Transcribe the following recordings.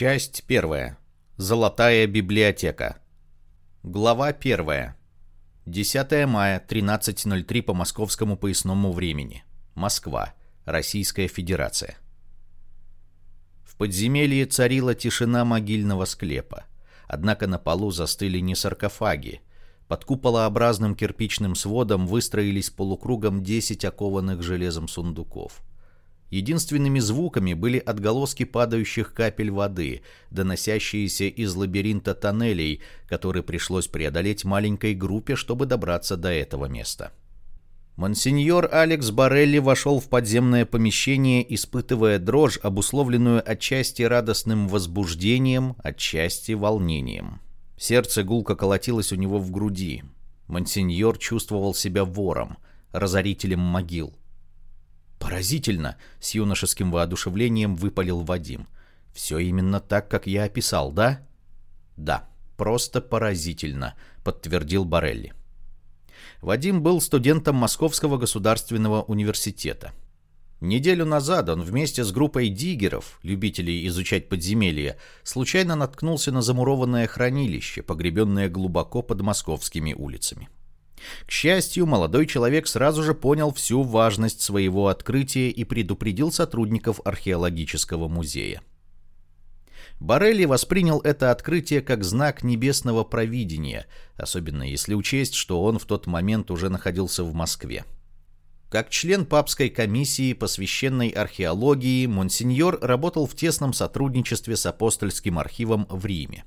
Часть первая. Золотая библиотека. Глава первая. 10 мая, 13.03 по московскому поясному времени. Москва. Российская Федерация. В подземелье царила тишина могильного склепа. Однако на полу застыли не саркофаги. Под куполообразным кирпичным сводом выстроились полукругом 10 окованных железом сундуков. Единственными звуками были отголоски падающих капель воды, доносящиеся из лабиринта тоннелей, который пришлось преодолеть маленькой группе, чтобы добраться до этого места. Монсеньор Алекс Барелли вошел в подземное помещение, испытывая дрожь, обусловленную отчасти радостным возбуждением, отчасти волнением. Сердце гулко колотилось у него в груди. Монсеньор чувствовал себя вором, разорителем могил. «Поразительно!» — с юношеским воодушевлением выпалил Вадим. «Все именно так, как я описал, да?» «Да, просто поразительно», — подтвердил Барелли. Вадим был студентом Московского государственного университета. Неделю назад он вместе с группой диггеров, любителей изучать подземелья, случайно наткнулся на замурованное хранилище, погребенное глубоко под московскими улицами. К счастью, молодой человек сразу же понял всю важность своего открытия и предупредил сотрудников археологического музея. Барелли воспринял это открытие как знак небесного провидения, особенно если учесть, что он в тот момент уже находился в Москве. Как член папской комиссии по священной археологии, Монсеньор работал в тесном сотрудничестве с апостольским архивом в Риме.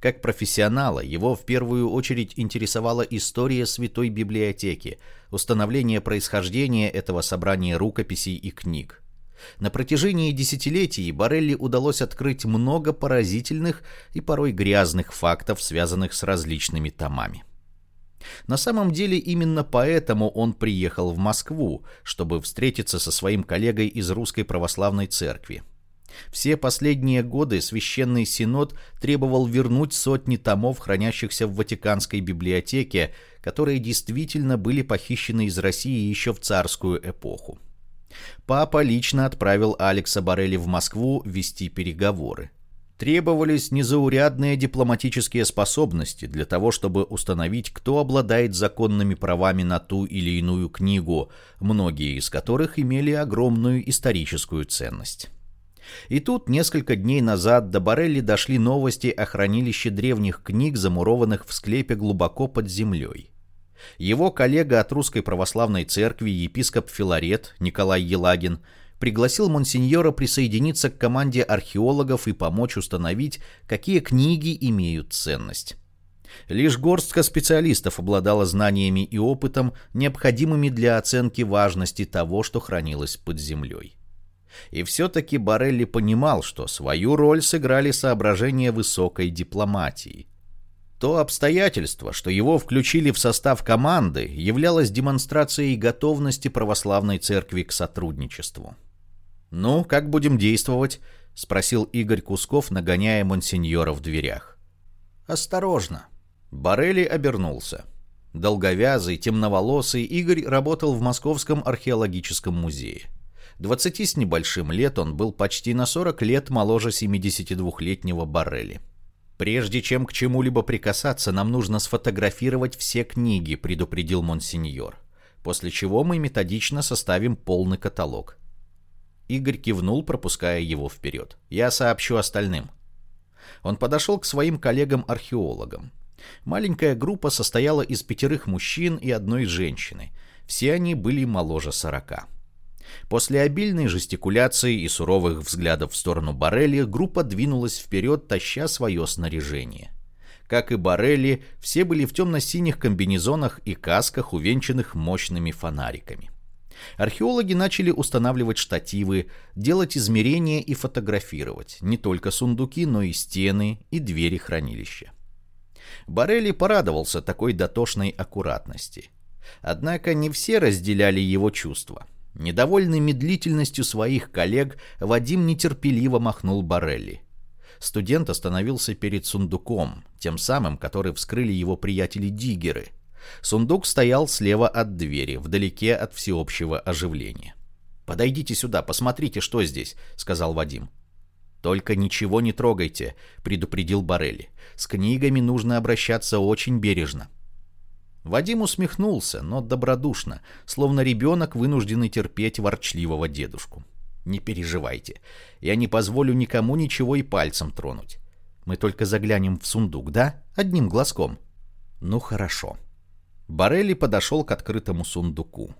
Как профессионала, его в первую очередь интересовала история Святой Библиотеки, установление происхождения этого собрания рукописей и книг. На протяжении десятилетий Барелли удалось открыть много поразительных и порой грязных фактов, связанных с различными томами. На самом деле именно поэтому он приехал в Москву, чтобы встретиться со своим коллегой из Русской Православной Церкви. Все последние годы Священный Синод требовал вернуть сотни томов, хранящихся в Ватиканской библиотеке, которые действительно были похищены из России еще в царскую эпоху. Папа лично отправил Алекса Барелли в Москву вести переговоры. Требовались незаурядные дипломатические способности для того, чтобы установить, кто обладает законными правами на ту или иную книгу, многие из которых имели огромную историческую ценность. И тут несколько дней назад до Барелли дошли новости о хранилище древних книг, замурованных в склепе глубоко под землей. Его коллега от Русской Православной Церкви, епископ Филарет Николай Елагин, пригласил монсеньора присоединиться к команде археологов и помочь установить, какие книги имеют ценность. Лишь горстка специалистов обладала знаниями и опытом, необходимыми для оценки важности того, что хранилось под землей. И все-таки Барелли понимал, что свою роль сыграли соображения высокой дипломатии. То обстоятельство, что его включили в состав команды, являлось демонстрацией готовности православной церкви к сотрудничеству. «Ну, как будем действовать?» — спросил Игорь Кусков, нагоняя монсеньора в дверях. «Осторожно!» Барелли обернулся. Долговязый, темноволосый Игорь работал в Московском археологическом музее. Двадцати с небольшим лет он был почти на 40 лет моложе 72-летнего Баррели. «Прежде чем к чему-либо прикасаться, нам нужно сфотографировать все книги», — предупредил монсеньор. «После чего мы методично составим полный каталог». Игорь кивнул, пропуская его вперед. «Я сообщу остальным». Он подошел к своим коллегам-археологам. Маленькая группа состояла из пятерых мужчин и одной женщины. Все они были моложе сорока. После обильной жестикуляции и суровых взглядов в сторону Барелли группа двинулась вперед, таща свое снаряжение. Как и Барелли, все были в темно-синих комбинезонах и касках, увенчанных мощными фонариками. Археологи начали устанавливать штативы, делать измерения и фотографировать не только сундуки, но и стены и двери хранилища. Барелли порадовался такой дотошной аккуратности. Однако не все разделяли его чувства – Недовольный медлительностью своих коллег, Вадим нетерпеливо махнул Барелли. Студент остановился перед сундуком, тем самым, который вскрыли его приятели-диггеры. Сундук стоял слева от двери, вдалеке от всеобщего оживления. «Подойдите сюда, посмотрите, что здесь», — сказал Вадим. «Только ничего не трогайте», — предупредил Барелли. «С книгами нужно обращаться очень бережно». Вадим усмехнулся, но добродушно, словно ребенок, вынужденный терпеть ворчливого дедушку. «Не переживайте, я не позволю никому ничего и пальцем тронуть. Мы только заглянем в сундук, да? Одним глазком». «Ну хорошо». Барелли подошел к открытому сундуку.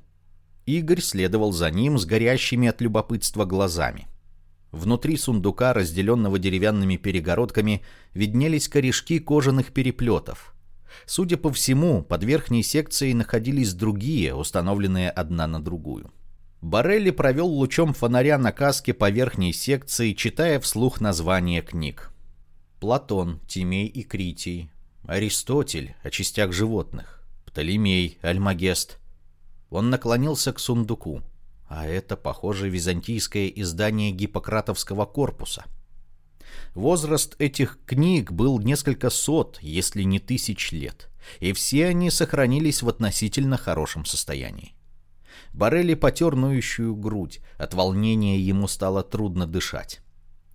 Игорь следовал за ним с горящими от любопытства глазами. Внутри сундука, разделенного деревянными перегородками, виднелись корешки кожаных переплетов. Судя по всему, под верхней секцией находились другие, установленные одна на другую. Барелли провел лучом фонаря на каске по верхней секции, читая вслух названия книг. Платон, Тимей и Критий, Аристотель о частях животных, Птолемей, Альмагест. Он наклонился к сундуку. А это, похоже, византийское издание Гиппократовского корпуса. Возраст этих книг был несколько сот, если не тысяч лет, и все они сохранились в относительно хорошем состоянии. Барелли потер ноющую грудь, от волнения ему стало трудно дышать.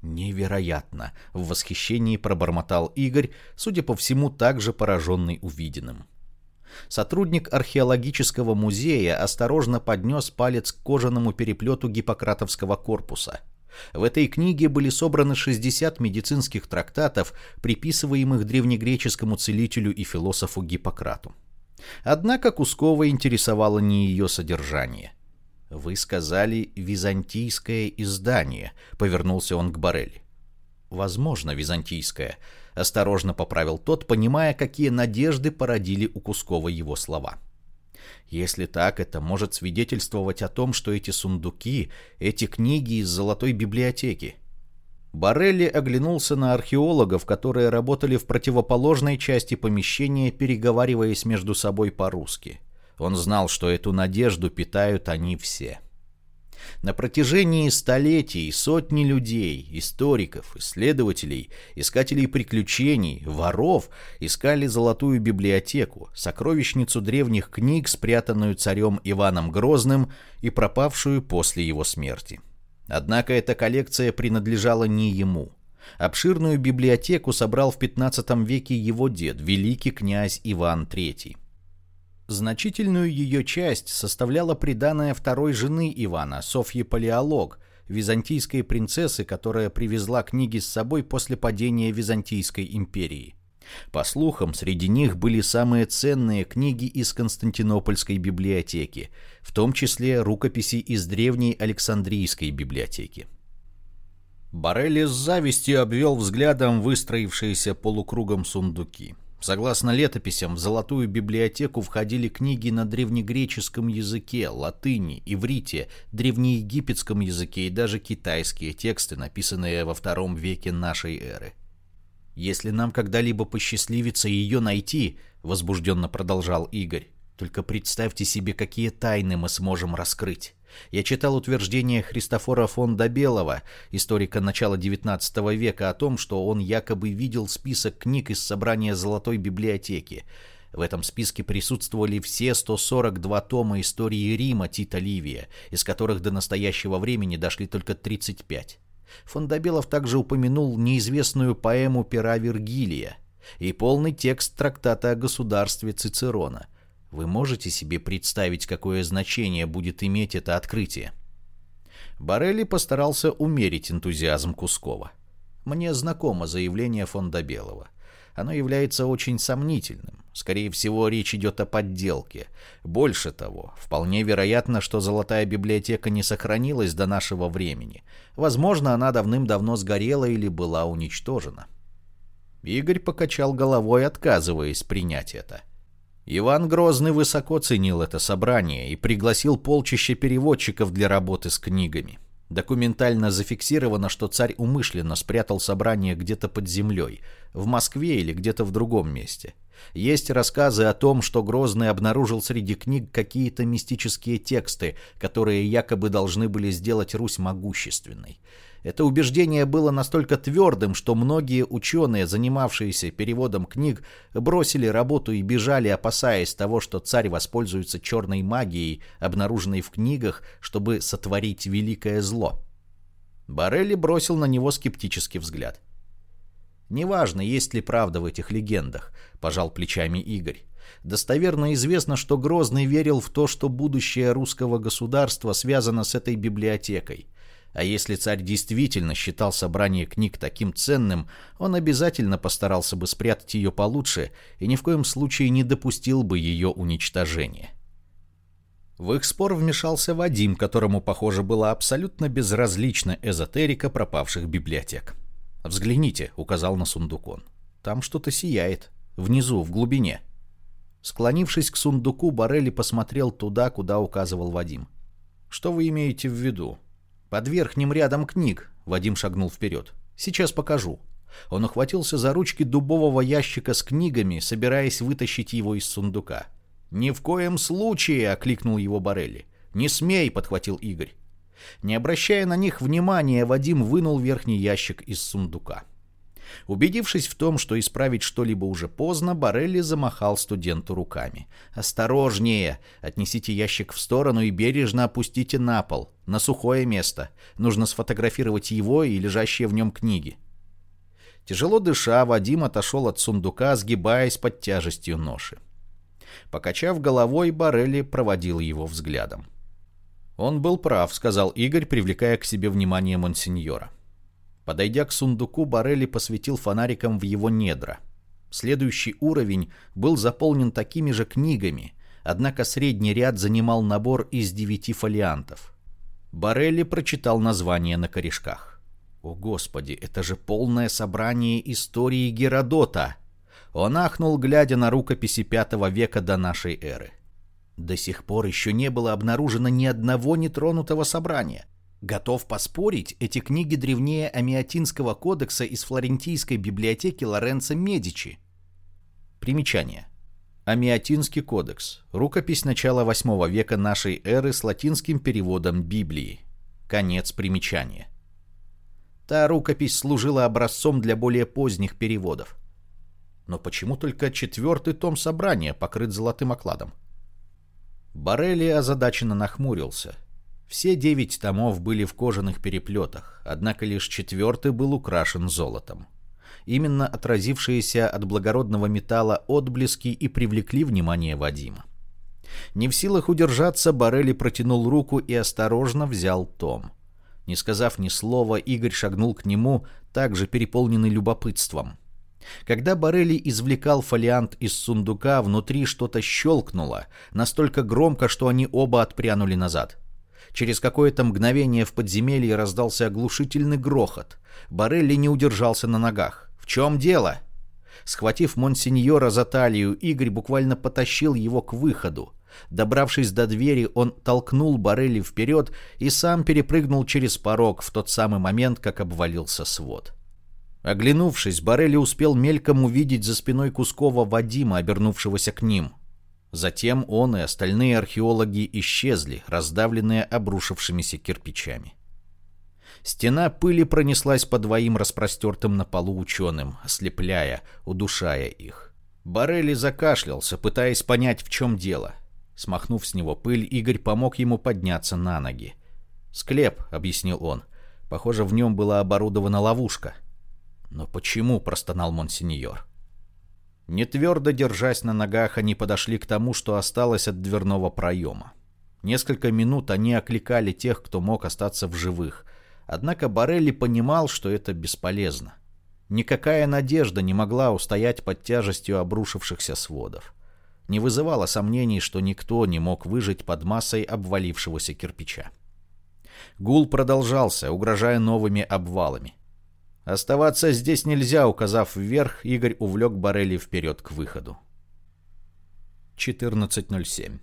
«Невероятно!» — в восхищении пробормотал Игорь, судя по всему, также пораженный увиденным. Сотрудник археологического музея осторожно поднес палец к кожаному переплету гиппократовского корпуса. В этой книге были собраны 60 медицинских трактатов, приписываемых древнегреческому целителю и философу Гиппократу. Однако Кускова интересовало не ее содержание. «Вы сказали «византийское издание», — повернулся он к Барелли. «Возможно, византийское», — осторожно поправил тот, понимая, какие надежды породили у Кускова его слова. Если так, это может свидетельствовать о том, что эти сундуки, эти книги из золотой библиотеки. Барелли оглянулся на археологов, которые работали в противоположной части помещения, переговариваясь между собой по-русски. Он знал, что эту надежду питают они все. — на протяжении столетий сотни людей, историков, исследователей, искателей приключений, воров искали золотую библиотеку, сокровищницу древних книг, спрятанную царем Иваном Грозным и пропавшую после его смерти. Однако эта коллекция принадлежала не ему. Обширную библиотеку собрал в XV веке его дед, великий князь Иван III. Значительную ее часть составляла приданная второй жены Ивана, Софьи Палеолог, византийской принцессы, которая привезла книги с собой после падения Византийской империи. По слухам, среди них были самые ценные книги из Константинопольской библиотеки, в том числе рукописи из древней Александрийской библиотеки. Барелли с завистью обвел взглядом выстроившиеся полукругом сундуки. Согласно летописям, в Золотую библиотеку входили книги на древнегреческом языке, латыни, иврите, древнеегипетском языке и даже китайские тексты, написанные во втором веке нашей эры. «Если нам когда-либо посчастливится ее найти», — возбужденно продолжал Игорь, — «только представьте себе, какие тайны мы сможем раскрыть». Я читал утверждение Христофора фон Добелова, историка начала XIX века, о том, что он якобы видел список книг из собрания Золотой библиотеки. В этом списке присутствовали все 142 тома истории Рима Тита Ливия, из которых до настоящего времени дошли только 35. Фон Добелов также упомянул неизвестную поэму пера Вергилия и полный текст трактата о государстве Цицерона – вы можете себе представить, какое значение будет иметь это открытие? Барелли постарался умерить энтузиазм Кускова. Мне знакомо заявление фонда Белого. Оно является очень сомнительным. Скорее всего, речь идет о подделке. Больше того, вполне вероятно, что золотая библиотека не сохранилась до нашего времени. Возможно, она давным-давно сгорела или была уничтожена. Игорь покачал головой, отказываясь принять это. Иван Грозный высоко ценил это собрание и пригласил полчища переводчиков для работы с книгами. Документально зафиксировано, что царь умышленно спрятал собрание где-то под землей, в Москве или где-то в другом месте. Есть рассказы о том, что Грозный обнаружил среди книг какие-то мистические тексты, которые якобы должны были сделать Русь могущественной. Это убеждение было настолько твердым, что многие ученые, занимавшиеся переводом книг, бросили работу и бежали, опасаясь того, что царь воспользуется черной магией, обнаруженной в книгах, чтобы сотворить великое зло. Барелли бросил на него скептический взгляд. «Неважно, есть ли правда в этих легендах», — пожал плечами Игорь. «Достоверно известно, что Грозный верил в то, что будущее русского государства связано с этой библиотекой. А если царь действительно считал собрание книг таким ценным, он обязательно постарался бы спрятать ее получше и ни в коем случае не допустил бы ее уничтожения. В их спор вмешался Вадим, которому, похоже, была абсолютно безразлична эзотерика пропавших библиотек. «Взгляните», — указал на сундук он. «Там что-то сияет. Внизу, в глубине». Склонившись к сундуку, Барелли посмотрел туда, куда указывал Вадим. «Что вы имеете в виду?» «Под верхним рядом книг», — Вадим шагнул вперед. «Сейчас покажу». Он ухватился за ручки дубового ящика с книгами, собираясь вытащить его из сундука. «Ни в коем случае!» — окликнул его Барелли. «Не смей!» — подхватил Игорь. Не обращая на них внимания, Вадим вынул верхний ящик из сундука. Убедившись в том, что исправить что-либо уже поздно, Барелли замахал студенту руками. «Осторожнее! Отнесите ящик в сторону и бережно опустите на пол, на сухое место. Нужно сфотографировать его и лежащие в нем книги». Тяжело дыша, Вадим отошел от сундука, сгибаясь под тяжестью ноши. Покачав головой, Барелли проводил его взглядом. «Он был прав», — сказал Игорь, привлекая к себе внимание монсеньора. Подойдя к сундуку, Барелли посветил фонариком в его недра. Следующий уровень был заполнен такими же книгами, однако средний ряд занимал набор из девяти фолиантов. Барелли прочитал название на корешках. «О, Господи, это же полное собрание истории Геродота!» Он ахнул, глядя на рукописи V века до нашей эры. До сих пор еще не было обнаружено ни одного нетронутого собрания. Готов поспорить, эти книги древнее Амиатинского кодекса из флорентийской библиотеки Лоренцо Медичи. Примечание. Амиатинский кодекс. Рукопись начала VIII века нашей эры с латинским переводом Библии. Конец примечания. Та рукопись служила образцом для более поздних переводов. Но почему только четвертый том собрания покрыт золотым окладом? Барелли озадаченно нахмурился – все девять томов были в кожаных переплетах, однако лишь четвертый был украшен золотом. Именно отразившиеся от благородного металла отблески и привлекли внимание Вадима. Не в силах удержаться, Барелли протянул руку и осторожно взял том. Не сказав ни слова, Игорь шагнул к нему, также переполненный любопытством. Когда Барелли извлекал фолиант из сундука, внутри что-то щелкнуло, настолько громко, что они оба отпрянули назад. Через какое-то мгновение в подземелье раздался оглушительный грохот. Барелли не удержался на ногах. «В чем дело?» Схватив монсеньора за талию, Игорь буквально потащил его к выходу. Добравшись до двери, он толкнул Барелли вперед и сам перепрыгнул через порог в тот самый момент, как обвалился свод. Оглянувшись, Барелли успел мельком увидеть за спиной Кускова Вадима, обернувшегося к ним. Затем он и остальные археологи исчезли, раздавленные обрушившимися кирпичами. Стена пыли пронеслась по двоим распростертым на полу ученым, ослепляя, удушая их. Барелли закашлялся, пытаясь понять, в чем дело. Смахнув с него пыль, Игорь помог ему подняться на ноги. «Склеп», — объяснил он. «Похоже, в нем была оборудована ловушка». «Но почему?» — простонал монсеньор. Не твердо держась на ногах, они подошли к тому, что осталось от дверного проема. Несколько минут они окликали тех, кто мог остаться в живых. Однако Барелли понимал, что это бесполезно. Никакая надежда не могла устоять под тяжестью обрушившихся сводов. Не вызывало сомнений, что никто не мог выжить под массой обвалившегося кирпича. Гул продолжался, угрожая новыми обвалами. Оставаться здесь нельзя, указав вверх, Игорь увлек Барелли вперед к выходу. 14.07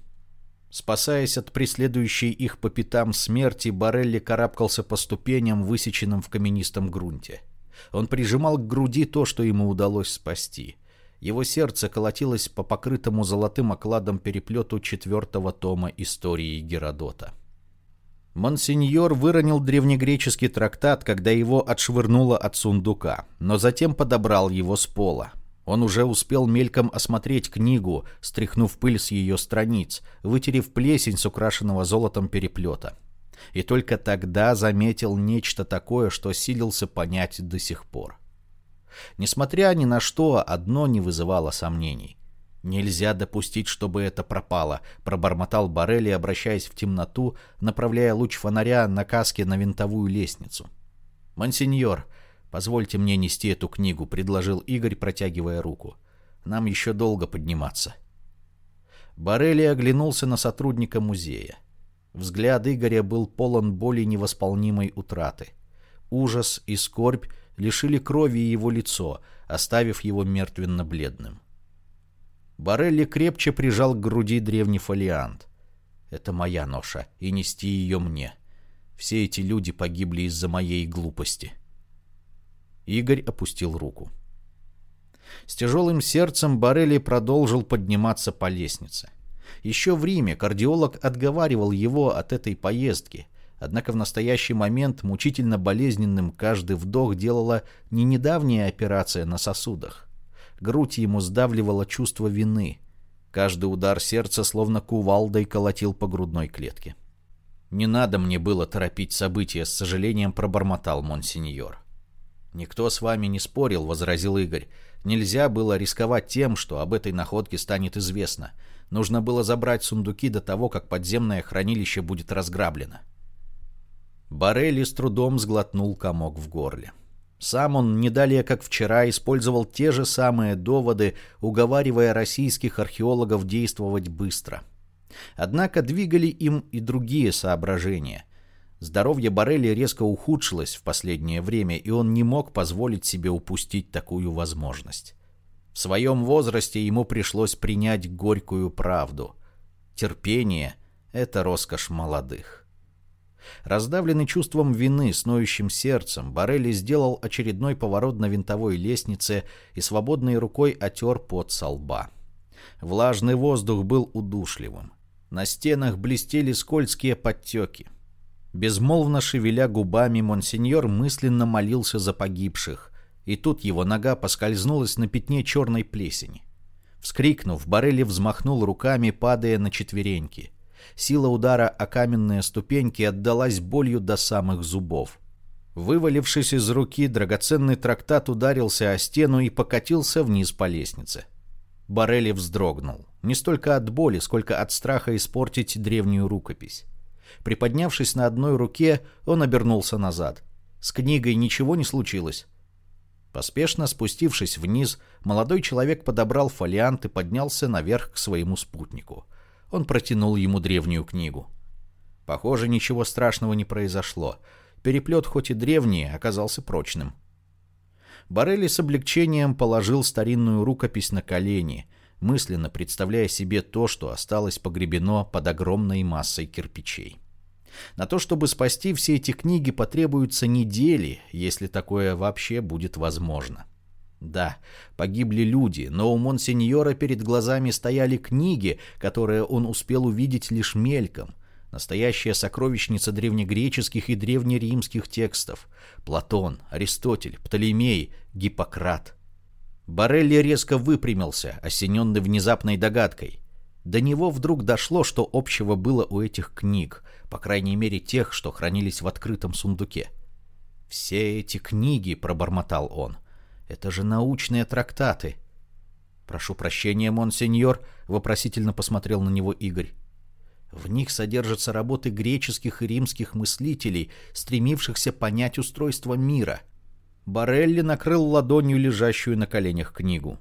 Спасаясь от преследующей их по пятам смерти, Барелли карабкался по ступеням, высеченным в каменистом грунте. Он прижимал к груди то, что ему удалось спасти. Его сердце колотилось по покрытому золотым окладом переплету четвертого тома истории Геродота. Монсеньор выронил древнегреческий трактат, когда его отшвырнуло от сундука, но затем подобрал его с пола. Он уже успел мельком осмотреть книгу, стряхнув пыль с ее страниц, вытерев плесень с украшенного золотом переплета. И только тогда заметил нечто такое, что силился понять до сих пор. Несмотря ни на что, одно не вызывало сомнений. «Нельзя допустить, чтобы это пропало», — пробормотал Барелли, обращаясь в темноту, направляя луч фонаря на каске на винтовую лестницу. «Монсеньор, позвольте мне нести эту книгу», — предложил Игорь, протягивая руку. «Нам еще долго подниматься». Барелли оглянулся на сотрудника музея. Взгляд Игоря был полон боли невосполнимой утраты. Ужас и скорбь лишили крови его лицо, оставив его мертвенно-бледным. Барелли крепче прижал к груди древний фолиант. «Это моя ноша, и нести ее мне. Все эти люди погибли из-за моей глупости». Игорь опустил руку. С тяжелым сердцем Барелли продолжил подниматься по лестнице. Еще в Риме кардиолог отговаривал его от этой поездки, однако в настоящий момент мучительно болезненным каждый вдох делала не недавняя операция на сосудах, Грудь ему сдавливало чувство вины. Каждый удар сердца словно кувалдой колотил по грудной клетке. «Не надо мне было торопить события», — с сожалением пробормотал монсеньор. «Никто с вами не спорил», — возразил Игорь. «Нельзя было рисковать тем, что об этой находке станет известно. Нужно было забрать сундуки до того, как подземное хранилище будет разграблено». Барелли с трудом сглотнул комок в горле. Сам он не далее, как вчера, использовал те же самые доводы, уговаривая российских археологов действовать быстро. Однако двигали им и другие соображения. Здоровье Барелли резко ухудшилось в последнее время, и он не мог позволить себе упустить такую возможность. В своем возрасте ему пришлось принять горькую правду. Терпение — это роскошь молодых. Раздавленный чувством вины, с ноющим сердцем, Барелли сделал очередной поворот на винтовой лестнице и свободной рукой отер пот со лба. Влажный воздух был удушливым. На стенах блестели скользкие подтеки. Безмолвно шевеля губами, монсеньор мысленно молился за погибших, и тут его нога поскользнулась на пятне черной плесени. Вскрикнув, Барелли взмахнул руками, падая на четвереньки — Сила удара о каменные ступеньки отдалась болью до самых зубов. Вывалившись из руки, драгоценный трактат ударился о стену и покатился вниз по лестнице. Барелли вздрогнул. Не столько от боли, сколько от страха испортить древнюю рукопись. Приподнявшись на одной руке, он обернулся назад. С книгой ничего не случилось. Поспешно спустившись вниз, молодой человек подобрал фолиант и поднялся наверх к своему спутнику — он протянул ему древнюю книгу. Похоже, ничего страшного не произошло. Переплет, хоть и древний, оказался прочным. Барелли с облегчением положил старинную рукопись на колени, мысленно представляя себе то, что осталось погребено под огромной массой кирпичей. На то, чтобы спасти все эти книги, потребуются недели, если такое вообще будет возможно. — да, погибли люди, но у монсеньора перед глазами стояли книги, которые он успел увидеть лишь мельком. Настоящая сокровищница древнегреческих и древнеримских текстов. Платон, Аристотель, Птолемей, Гиппократ. Барелли резко выпрямился, осененный внезапной догадкой. До него вдруг дошло, что общего было у этих книг, по крайней мере тех, что хранились в открытом сундуке. «Все эти книги», — пробормотал он, — это же научные трактаты. Прошу прощения, монсеньор, вопросительно посмотрел на него Игорь. В них содержатся работы греческих и римских мыслителей, стремившихся понять устройство мира. Барелли накрыл ладонью лежащую на коленях книгу.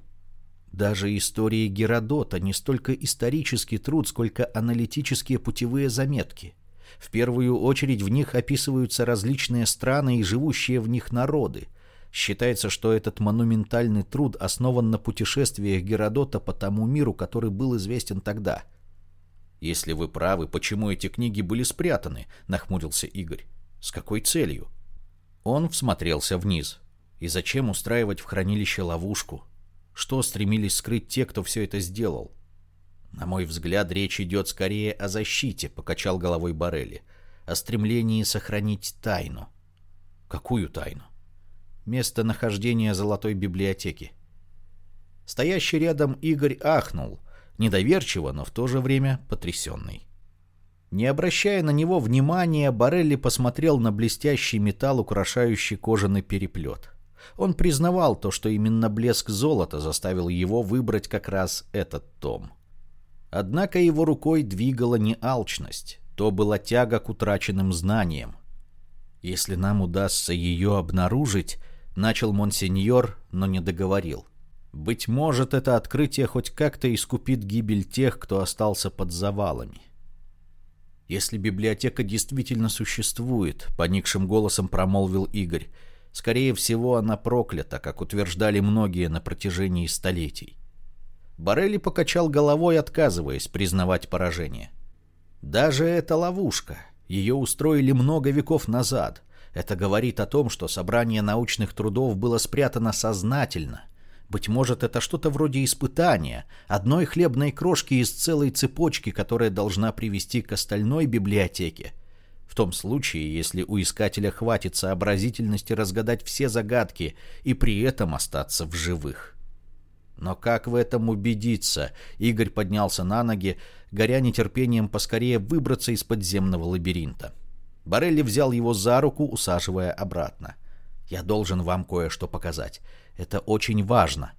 Даже истории Геродота не столько исторический труд, сколько аналитические путевые заметки. В первую очередь в них описываются различные страны и живущие в них народы. Считается, что этот монументальный труд основан на путешествиях Геродота по тому миру, который был известен тогда. «Если вы правы, почему эти книги были спрятаны?» — нахмурился Игорь. «С какой целью?» Он всмотрелся вниз. «И зачем устраивать в хранилище ловушку? Что стремились скрыть те, кто все это сделал?» «На мой взгляд, речь идет скорее о защите», — покачал головой Барелли. «О стремлении сохранить тайну». «Какую тайну?» Местонахождение Золотой библиотеки. Стоящий рядом Игорь ахнул, недоверчиво, но в то же время потрясенный. Не обращая на него внимания, Барелли посмотрел на блестящий металл, украшающий кожаный переплет. Он признавал то, что именно блеск золота заставил его выбрать как раз этот том. Однако его рукой двигала не алчность, то была тяга к утраченным знаниям. «Если нам удастся ее обнаружить», — начал монсеньор, но не договорил. «Быть может, это открытие хоть как-то искупит гибель тех, кто остался под завалами». «Если библиотека действительно существует», — поникшим голосом промолвил Игорь, — «скорее всего, она проклята, как утверждали многие на протяжении столетий». Барелли покачал головой, отказываясь признавать поражение. «Даже эта ловушка. Ее устроили много веков назад. Это говорит о том, что собрание научных трудов было спрятано сознательно. Быть может, это что-то вроде испытания, одной хлебной крошки из целой цепочки, которая должна привести к остальной библиотеке. В том случае, если у искателя хватит сообразительности разгадать все загадки и при этом остаться в живых». Но как в этом убедиться? Игорь поднялся на ноги, горя нетерпением поскорее выбраться из подземного лабиринта. Барелли взял его за руку, усаживая обратно. «Я должен вам кое-что показать. Это очень важно».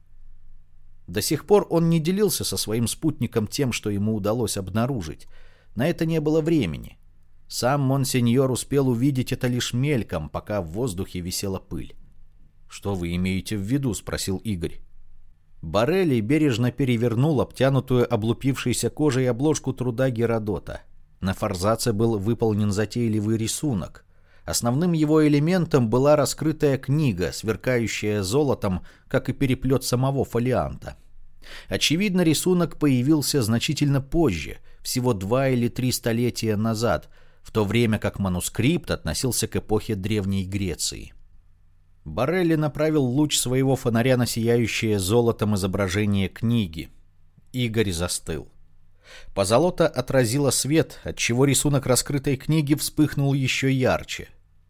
До сих пор он не делился со своим спутником тем, что ему удалось обнаружить. На это не было времени. Сам монсеньор успел увидеть это лишь мельком, пока в воздухе висела пыль. «Что вы имеете в виду?» — спросил Игорь. Барелли бережно перевернул обтянутую облупившейся кожей обложку труда Геродота. На форзаце был выполнен затейливый рисунок. Основным его элементом была раскрытая книга, сверкающая золотом, как и переплет самого фолианта. Очевидно, рисунок появился значительно позже, всего два или три столетия назад, в то время как манускрипт относился к эпохе Древней Греции. Барелли направил луч своего фонаря на сияющее золотом изображение книги. Игорь застыл. Позолота отразила свет, отчего рисунок раскрытой книги вспыхнул еще ярче.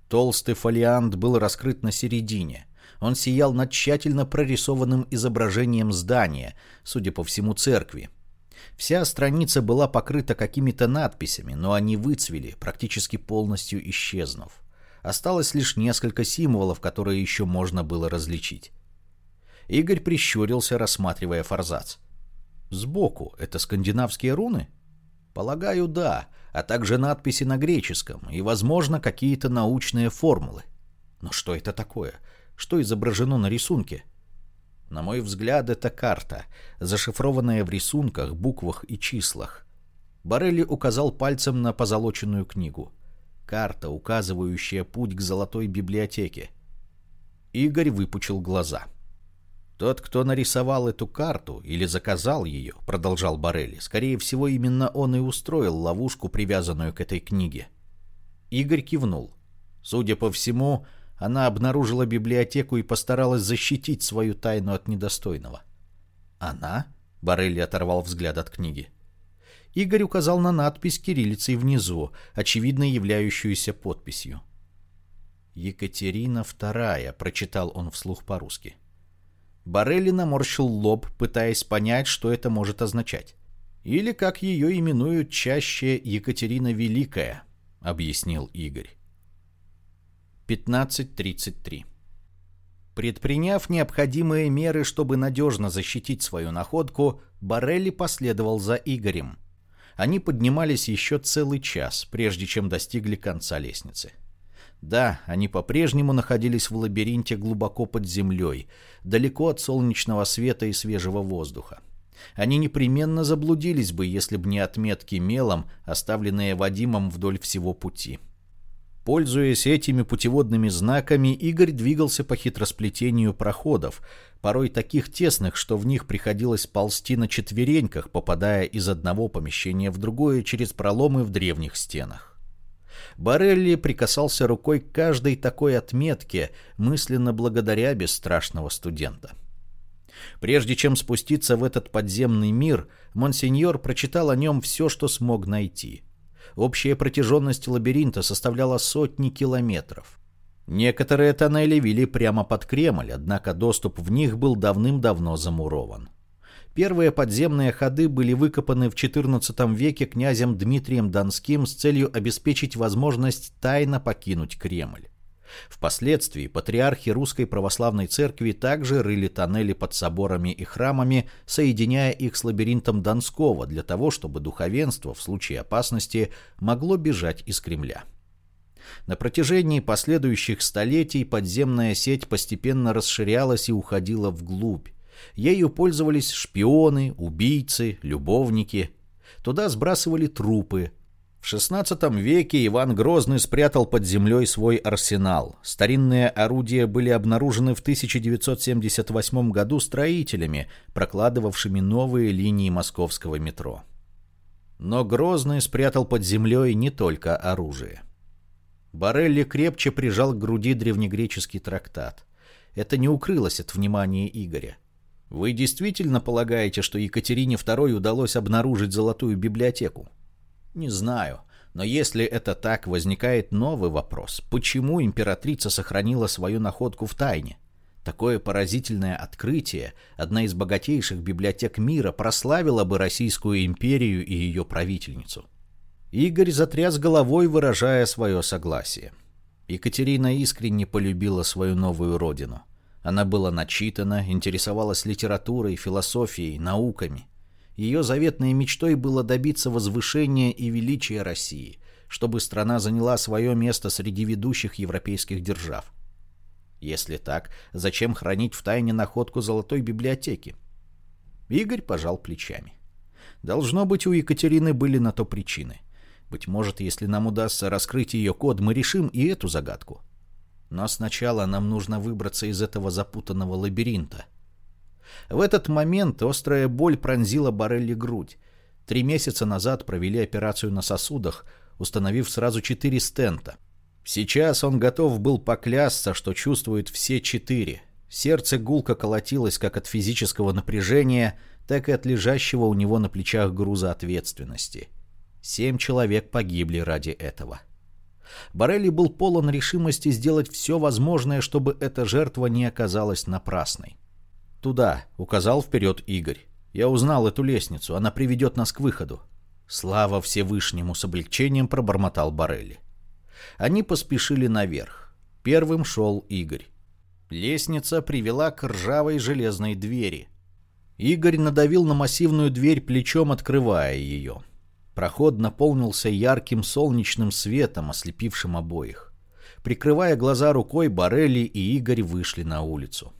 Толстый фолиант был раскрыт на середине. Он сиял над тщательно прорисованным изображением здания, судя по всему церкви. Вся страница была покрыта какими-то надписями, но они выцвели, практически полностью исчезнув. Осталось лишь несколько символов, которые еще можно было различить. Игорь прищурился, рассматривая форзац. Сбоку это скандинавские руны? Полагаю, да, а также надписи на греческом и, возможно, какие-то научные формулы. Но что это такое? Что изображено на рисунке? На мой взгляд, это карта, зашифрованная в рисунках, буквах и числах. Барелли указал пальцем на позолоченную книгу. Карта, указывающая путь к золотой библиотеке. Игорь выпучил глаза. «Тот, кто нарисовал эту карту или заказал ее, — продолжал Барелли, — скорее всего, именно он и устроил ловушку, привязанную к этой книге». Игорь кивнул. Судя по всему, она обнаружила библиотеку и постаралась защитить свою тайну от недостойного. «Она?» — Барелли оторвал взгляд от книги. Игорь указал на надпись кириллицей внизу, очевидно являющуюся подписью. «Екатерина II», — прочитал он вслух по-русски. Барелли наморщил лоб, пытаясь понять, что это может означать. «Или, как ее именуют чаще, Екатерина Великая», — объяснил Игорь. 15.33 Предприняв необходимые меры, чтобы надежно защитить свою находку, Барелли последовал за Игорем. Они поднимались еще целый час, прежде чем достигли конца лестницы. Да, они по-прежнему находились в лабиринте глубоко под землей, далеко от солнечного света и свежего воздуха. Они непременно заблудились бы, если бы не отметки мелом, оставленные Вадимом вдоль всего пути. Пользуясь этими путеводными знаками, Игорь двигался по хитросплетению проходов, порой таких тесных, что в них приходилось ползти на четвереньках, попадая из одного помещения в другое через проломы в древних стенах. Барелли прикасался рукой к каждой такой отметке, мысленно благодаря бесстрашного студента. Прежде чем спуститься в этот подземный мир, монсеньор прочитал о нем все, что смог найти – Общая протяженность лабиринта составляла сотни километров. Некоторые тоннели вели прямо под Кремль, однако доступ в них был давным-давно замурован. Первые подземные ходы были выкопаны в XIV веке князем Дмитрием Донским с целью обеспечить возможность тайно покинуть Кремль. Впоследствии патриархи Русской Православной Церкви также рыли тоннели под соборами и храмами, соединяя их с лабиринтом Донского для того, чтобы духовенство в случае опасности могло бежать из Кремля. На протяжении последующих столетий подземная сеть постепенно расширялась и уходила вглубь. Ею пользовались шпионы, убийцы, любовники. Туда сбрасывали трупы, в XVI веке Иван Грозный спрятал под землей свой арсенал. Старинные орудия были обнаружены в 1978 году строителями, прокладывавшими новые линии московского метро. Но Грозный спрятал под землей не только оружие. Барелли крепче прижал к груди древнегреческий трактат. Это не укрылось от внимания Игоря. «Вы действительно полагаете, что Екатерине II удалось обнаружить золотую библиотеку?» Не знаю. Но если это так, возникает новый вопрос. Почему императрица сохранила свою находку в тайне? Такое поразительное открытие, одна из богатейших библиотек мира, прославила бы Российскую империю и ее правительницу. Игорь затряс головой, выражая свое согласие. Екатерина искренне полюбила свою новую родину. Она была начитана, интересовалась литературой, философией, науками. Ее заветной мечтой было добиться возвышения и величия России, чтобы страна заняла свое место среди ведущих европейских держав. Если так, зачем хранить в тайне находку золотой библиотеки? Игорь пожал плечами. Должно быть, у Екатерины были на то причины. Быть может, если нам удастся раскрыть ее код, мы решим и эту загадку. Но сначала нам нужно выбраться из этого запутанного лабиринта — в этот момент острая боль пронзила Барелли грудь. Три месяца назад провели операцию на сосудах, установив сразу четыре стента. Сейчас он готов был поклясться, что чувствует все четыре. Сердце гулко колотилось как от физического напряжения, так и от лежащего у него на плечах груза ответственности. Семь человек погибли ради этого. Барелли был полон решимости сделать все возможное, чтобы эта жертва не оказалась напрасной. «Туда», — указал вперед Игорь. «Я узнал эту лестницу, она приведет нас к выходу». «Слава Всевышнему!» — с облегчением пробормотал Барелли. Они поспешили наверх. Первым шел Игорь. Лестница привела к ржавой железной двери. Игорь надавил на массивную дверь плечом, открывая ее. Проход наполнился ярким солнечным светом, ослепившим обоих. Прикрывая глаза рукой, Барелли и Игорь вышли на улицу.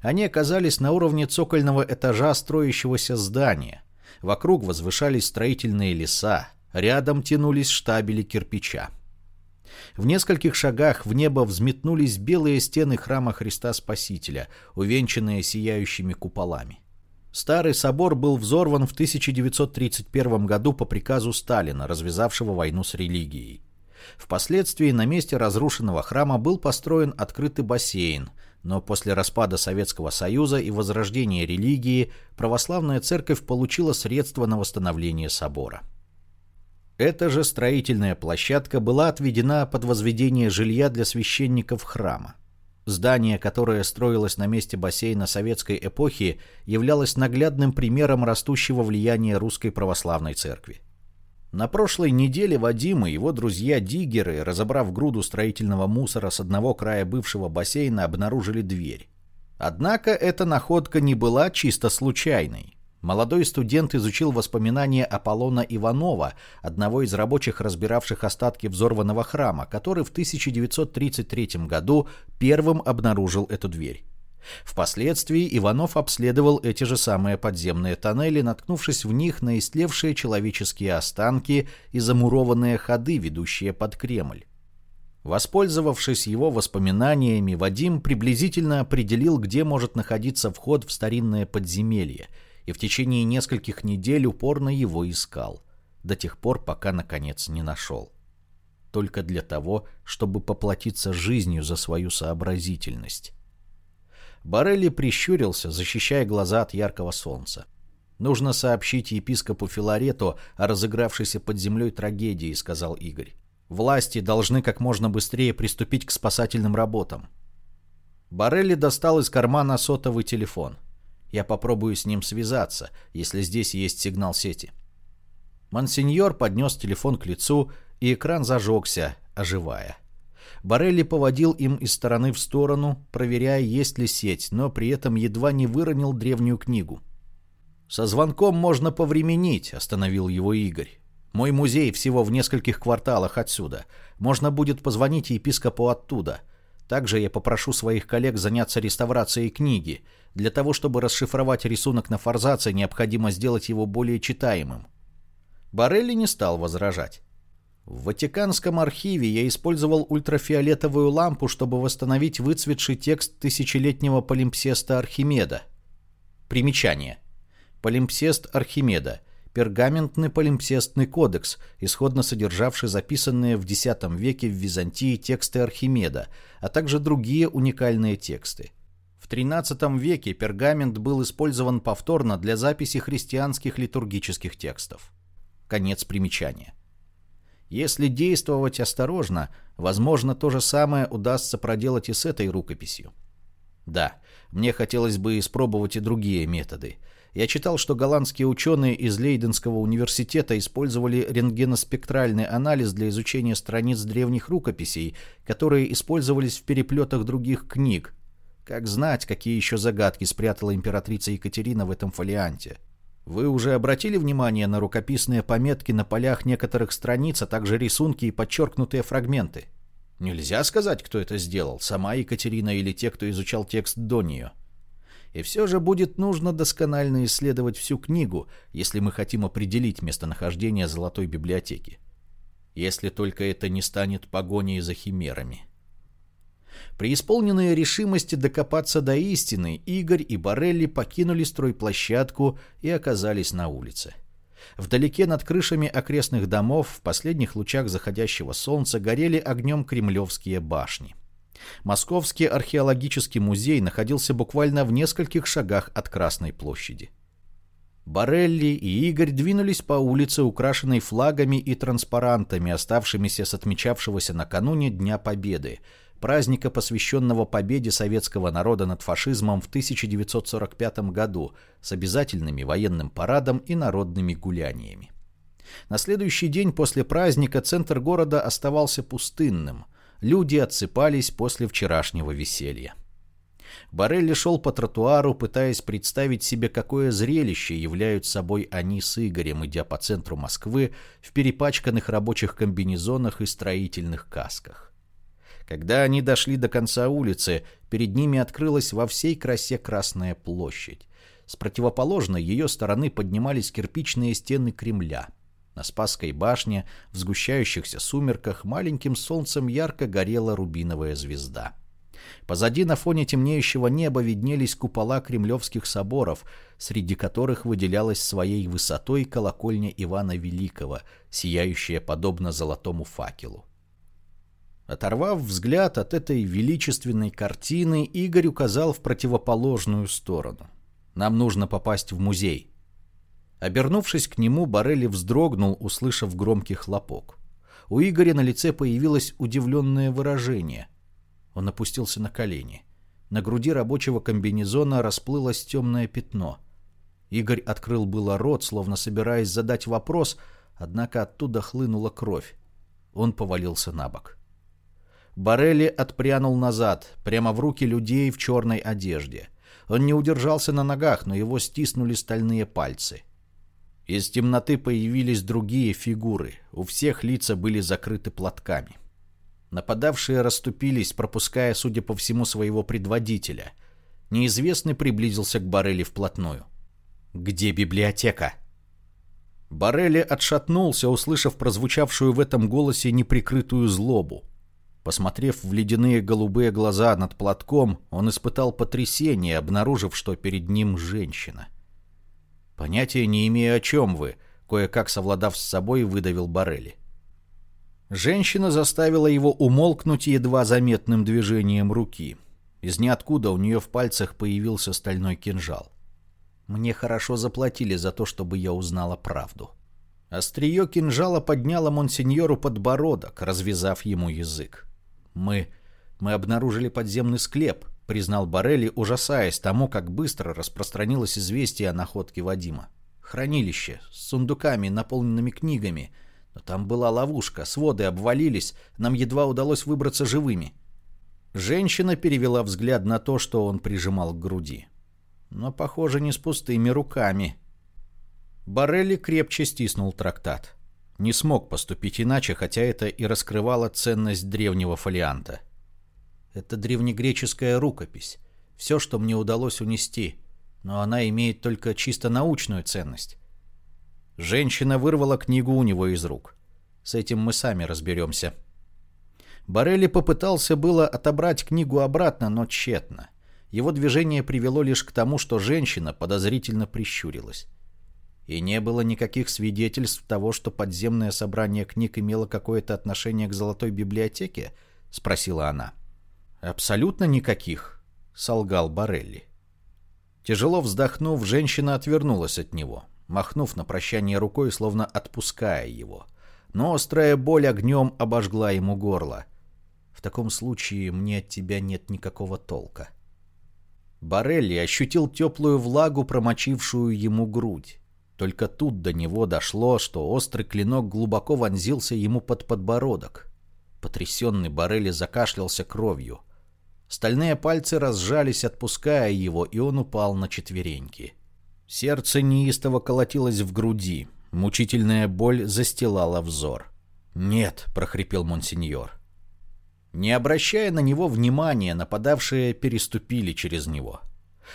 Они оказались на уровне цокольного этажа строящегося здания. Вокруг возвышались строительные леса, рядом тянулись штабели кирпича. В нескольких шагах в небо взметнулись белые стены храма Христа Спасителя, увенчанные сияющими куполами. Старый собор был взорван в 1931 году по приказу Сталина, развязавшего войну с религией. Впоследствии на месте разрушенного храма был построен открытый бассейн, но после распада Советского Союза и возрождения религии православная церковь получила средства на восстановление собора. Эта же строительная площадка была отведена под возведение жилья для священников храма. Здание, которое строилось на месте бассейна советской эпохи, являлось наглядным примером растущего влияния русской православной церкви. На прошлой неделе Вадим и его друзья-диггеры, разобрав груду строительного мусора с одного края бывшего бассейна, обнаружили дверь. Однако эта находка не была чисто случайной. Молодой студент изучил воспоминания Аполлона Иванова, одного из рабочих, разбиравших остатки взорванного храма, который в 1933 году первым обнаружил эту дверь. Впоследствии Иванов обследовал эти же самые подземные тоннели, наткнувшись в них на истлевшие человеческие останки и замурованные ходы, ведущие под Кремль. Воспользовавшись его воспоминаниями, Вадим приблизительно определил, где может находиться вход в старинное подземелье, и в течение нескольких недель упорно его искал, до тех пор, пока, наконец, не нашел. Только для того, чтобы поплатиться жизнью за свою сообразительность. Барелли прищурился, защищая глаза от яркого солнца. «Нужно сообщить епископу Филарету о разыгравшейся под землей трагедии», — сказал Игорь. «Власти должны как можно быстрее приступить к спасательным работам». Барелли достал из кармана сотовый телефон. Я попробую с ним связаться, если здесь есть сигнал сети. Монсеньор поднес телефон к лицу, и экран зажегся, оживая. Барелли поводил им из стороны в сторону, проверяя, есть ли сеть, но при этом едва не выронил древнюю книгу. «Со звонком можно повременить», — остановил его Игорь. «Мой музей всего в нескольких кварталах отсюда. Можно будет позвонить епископу оттуда. Также я попрошу своих коллег заняться реставрацией книги. Для того, чтобы расшифровать рисунок на форзаце, необходимо сделать его более читаемым». Барелли не стал возражать. В Ватиканском архиве я использовал ультрафиолетовую лампу, чтобы восстановить выцветший текст тысячелетнего полимпсеста Архимеда. Примечание. Полимпсест Архимеда. Пергаментный полимпсестный кодекс, исходно содержавший записанные в X веке в Византии тексты Архимеда, а также другие уникальные тексты. В XIII веке пергамент был использован повторно для записи христианских литургических текстов. Конец примечания. Если действовать осторожно, возможно, то же самое удастся проделать и с этой рукописью. Да, мне хотелось бы испробовать и другие методы. Я читал, что голландские ученые из Лейденского университета использовали рентгеноспектральный анализ для изучения страниц древних рукописей, которые использовались в переплетах других книг. Как знать, какие еще загадки спрятала императрица Екатерина в этом фолианте. Вы уже обратили внимание на рукописные пометки на полях некоторых страниц, а также рисунки и подчеркнутые фрагменты? Нельзя сказать, кто это сделал, сама Екатерина или те, кто изучал текст до нее. И все же будет нужно досконально исследовать всю книгу, если мы хотим определить местонахождение Золотой библиотеки. Если только это не станет погоней за химерами. Преисполненные решимости докопаться до истины, Игорь и Барелли покинули стройплощадку и оказались на улице. Вдалеке над крышами окрестных домов в последних лучах заходящего солнца горели огнем кремлевские башни. Московский археологический музей находился буквально в нескольких шагах от Красной площади. Барелли и Игорь двинулись по улице, украшенной флагами и транспарантами, оставшимися с отмечавшегося накануне Дня Победы – праздника, посвященного победе советского народа над фашизмом в 1945 году с обязательными военным парадом и народными гуляниями. На следующий день после праздника центр города оставался пустынным. Люди отсыпались после вчерашнего веселья. Барелли шел по тротуару, пытаясь представить себе, какое зрелище являют собой они с Игорем, идя по центру Москвы в перепачканных рабочих комбинезонах и строительных касках. Когда они дошли до конца улицы, перед ними открылась во всей красе Красная площадь. С противоположной ее стороны поднимались кирпичные стены Кремля. На Спасской башне, в сгущающихся сумерках, маленьким солнцем ярко горела рубиновая звезда. Позади на фоне темнеющего неба виднелись купола кремлевских соборов, среди которых выделялась своей высотой колокольня Ивана Великого, сияющая подобно золотому факелу. Оторвав взгляд от этой величественной картины, Игорь указал в противоположную сторону. «Нам нужно попасть в музей». Обернувшись к нему, Барелли вздрогнул, услышав громкий хлопок. У Игоря на лице появилось удивленное выражение. Он опустился на колени. На груди рабочего комбинезона расплылось темное пятно. Игорь открыл было рот, словно собираясь задать вопрос, однако оттуда хлынула кровь. Он повалился на бок. Барелли отпрянул назад, прямо в руки людей в черной одежде. Он не удержался на ногах, но его стиснули стальные пальцы. Из темноты появились другие фигуры. У всех лица были закрыты платками. Нападавшие расступились, пропуская, судя по всему, своего предводителя. Неизвестный приблизился к Барелли вплотную. «Где библиотека?» Барелли отшатнулся, услышав прозвучавшую в этом голосе неприкрытую злобу. Посмотрев в ледяные голубые глаза над платком, он испытал потрясение, обнаружив, что перед ним женщина. «Понятия не имею, о чем вы», — кое-как совладав с собой, выдавил Барелли. Женщина заставила его умолкнуть едва заметным движением руки. Из ниоткуда у нее в пальцах появился стальной кинжал. Мне хорошо заплатили за то, чтобы я узнала правду. Острие кинжала подняло монсеньору подбородок, развязав ему язык. Мы... мы обнаружили подземный склеп, признал Барелли, ужасаясь тому, как быстро распространилось известие о находке Вадима. Хранилище с сундуками, наполненными книгами. Но там была ловушка, своды обвалились, нам едва удалось выбраться живыми. Женщина перевела взгляд на то, что он прижимал к груди. Но, похоже, не с пустыми руками. Барелли крепче стиснул трактат. Не смог поступить иначе, хотя это и раскрывало ценность древнего фолианта. Это древнегреческая рукопись. Все, что мне удалось унести. Но она имеет только чисто научную ценность. Женщина вырвала книгу у него из рук. С этим мы сами разберемся. Барелли попытался было отобрать книгу обратно, но тщетно. Его движение привело лишь к тому, что женщина подозрительно прищурилась. И не было никаких свидетельств того, что подземное собрание книг имело какое-то отношение к золотой библиотеке? Спросила она. Абсолютно никаких, солгал Барелли. Тяжело вздохнув, женщина отвернулась от него, махнув на прощание рукой, словно отпуская его. Но острая боль огнем обожгла ему горло. В таком случае мне от тебя нет никакого толка. Барелли ощутил теплую влагу, промочившую ему грудь. Только тут до него дошло, что острый клинок глубоко вонзился ему под подбородок. Потрясенный Барелли закашлялся кровью. Стальные пальцы разжались, отпуская его, и он упал на четвереньки. Сердце неистово колотилось в груди. Мучительная боль застилала взор. «Нет», — прохрипел монсеньор. Не обращая на него внимания, нападавшие переступили через него.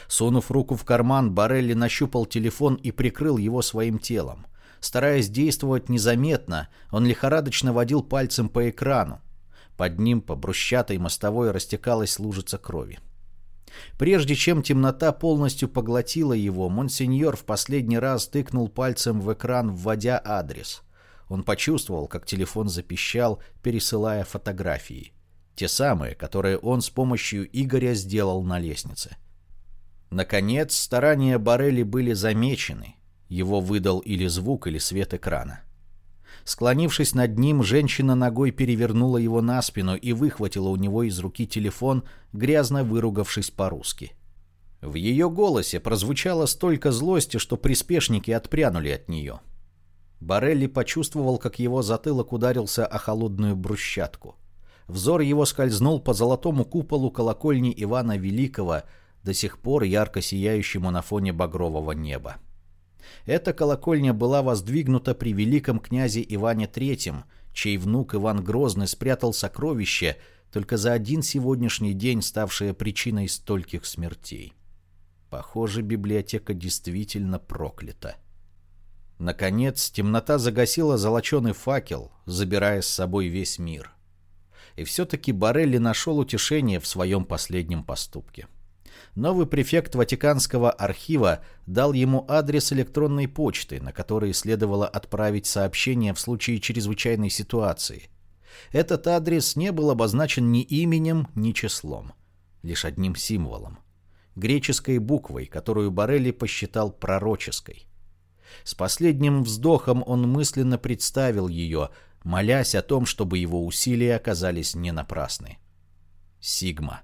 Сунув руку в карман, Барелли нащупал телефон и прикрыл его своим телом. Стараясь действовать незаметно, он лихорадочно водил пальцем по экрану. Под ним по брусчатой мостовой растекалась лужица крови. Прежде чем темнота полностью поглотила его, монсеньор в последний раз тыкнул пальцем в экран, вводя адрес. Он почувствовал, как телефон запищал, пересылая фотографии. Те самые, которые он с помощью Игоря сделал на лестнице. Наконец, старания Барелли были замечены. Его выдал или звук, или свет экрана. Склонившись над ним, женщина ногой перевернула его на спину и выхватила у него из руки телефон, грязно выругавшись по-русски. В ее голосе прозвучало столько злости, что приспешники отпрянули от нее. Барелли почувствовал, как его затылок ударился о холодную брусчатку. Взор его скользнул по золотому куполу колокольни Ивана Великого, до сих пор ярко сияющему на фоне багрового неба. Эта колокольня была воздвигнута при великом князе Иване III, чей внук Иван Грозный спрятал сокровище, только за один сегодняшний день ставшее причиной стольких смертей. Похоже, библиотека действительно проклята. Наконец, темнота загасила золоченый факел, забирая с собой весь мир. И все-таки Барелли нашел утешение в своем последнем поступке. Новый префект Ватиканского архива дал ему адрес электронной почты, на который следовало отправить сообщение в случае чрезвычайной ситуации. Этот адрес не был обозначен ни именем, ни числом, лишь одним символом греческой буквой, которую Барелли посчитал пророческой. С последним вздохом он мысленно представил ее, молясь о том, чтобы его усилия оказались не напрасны. Сигма.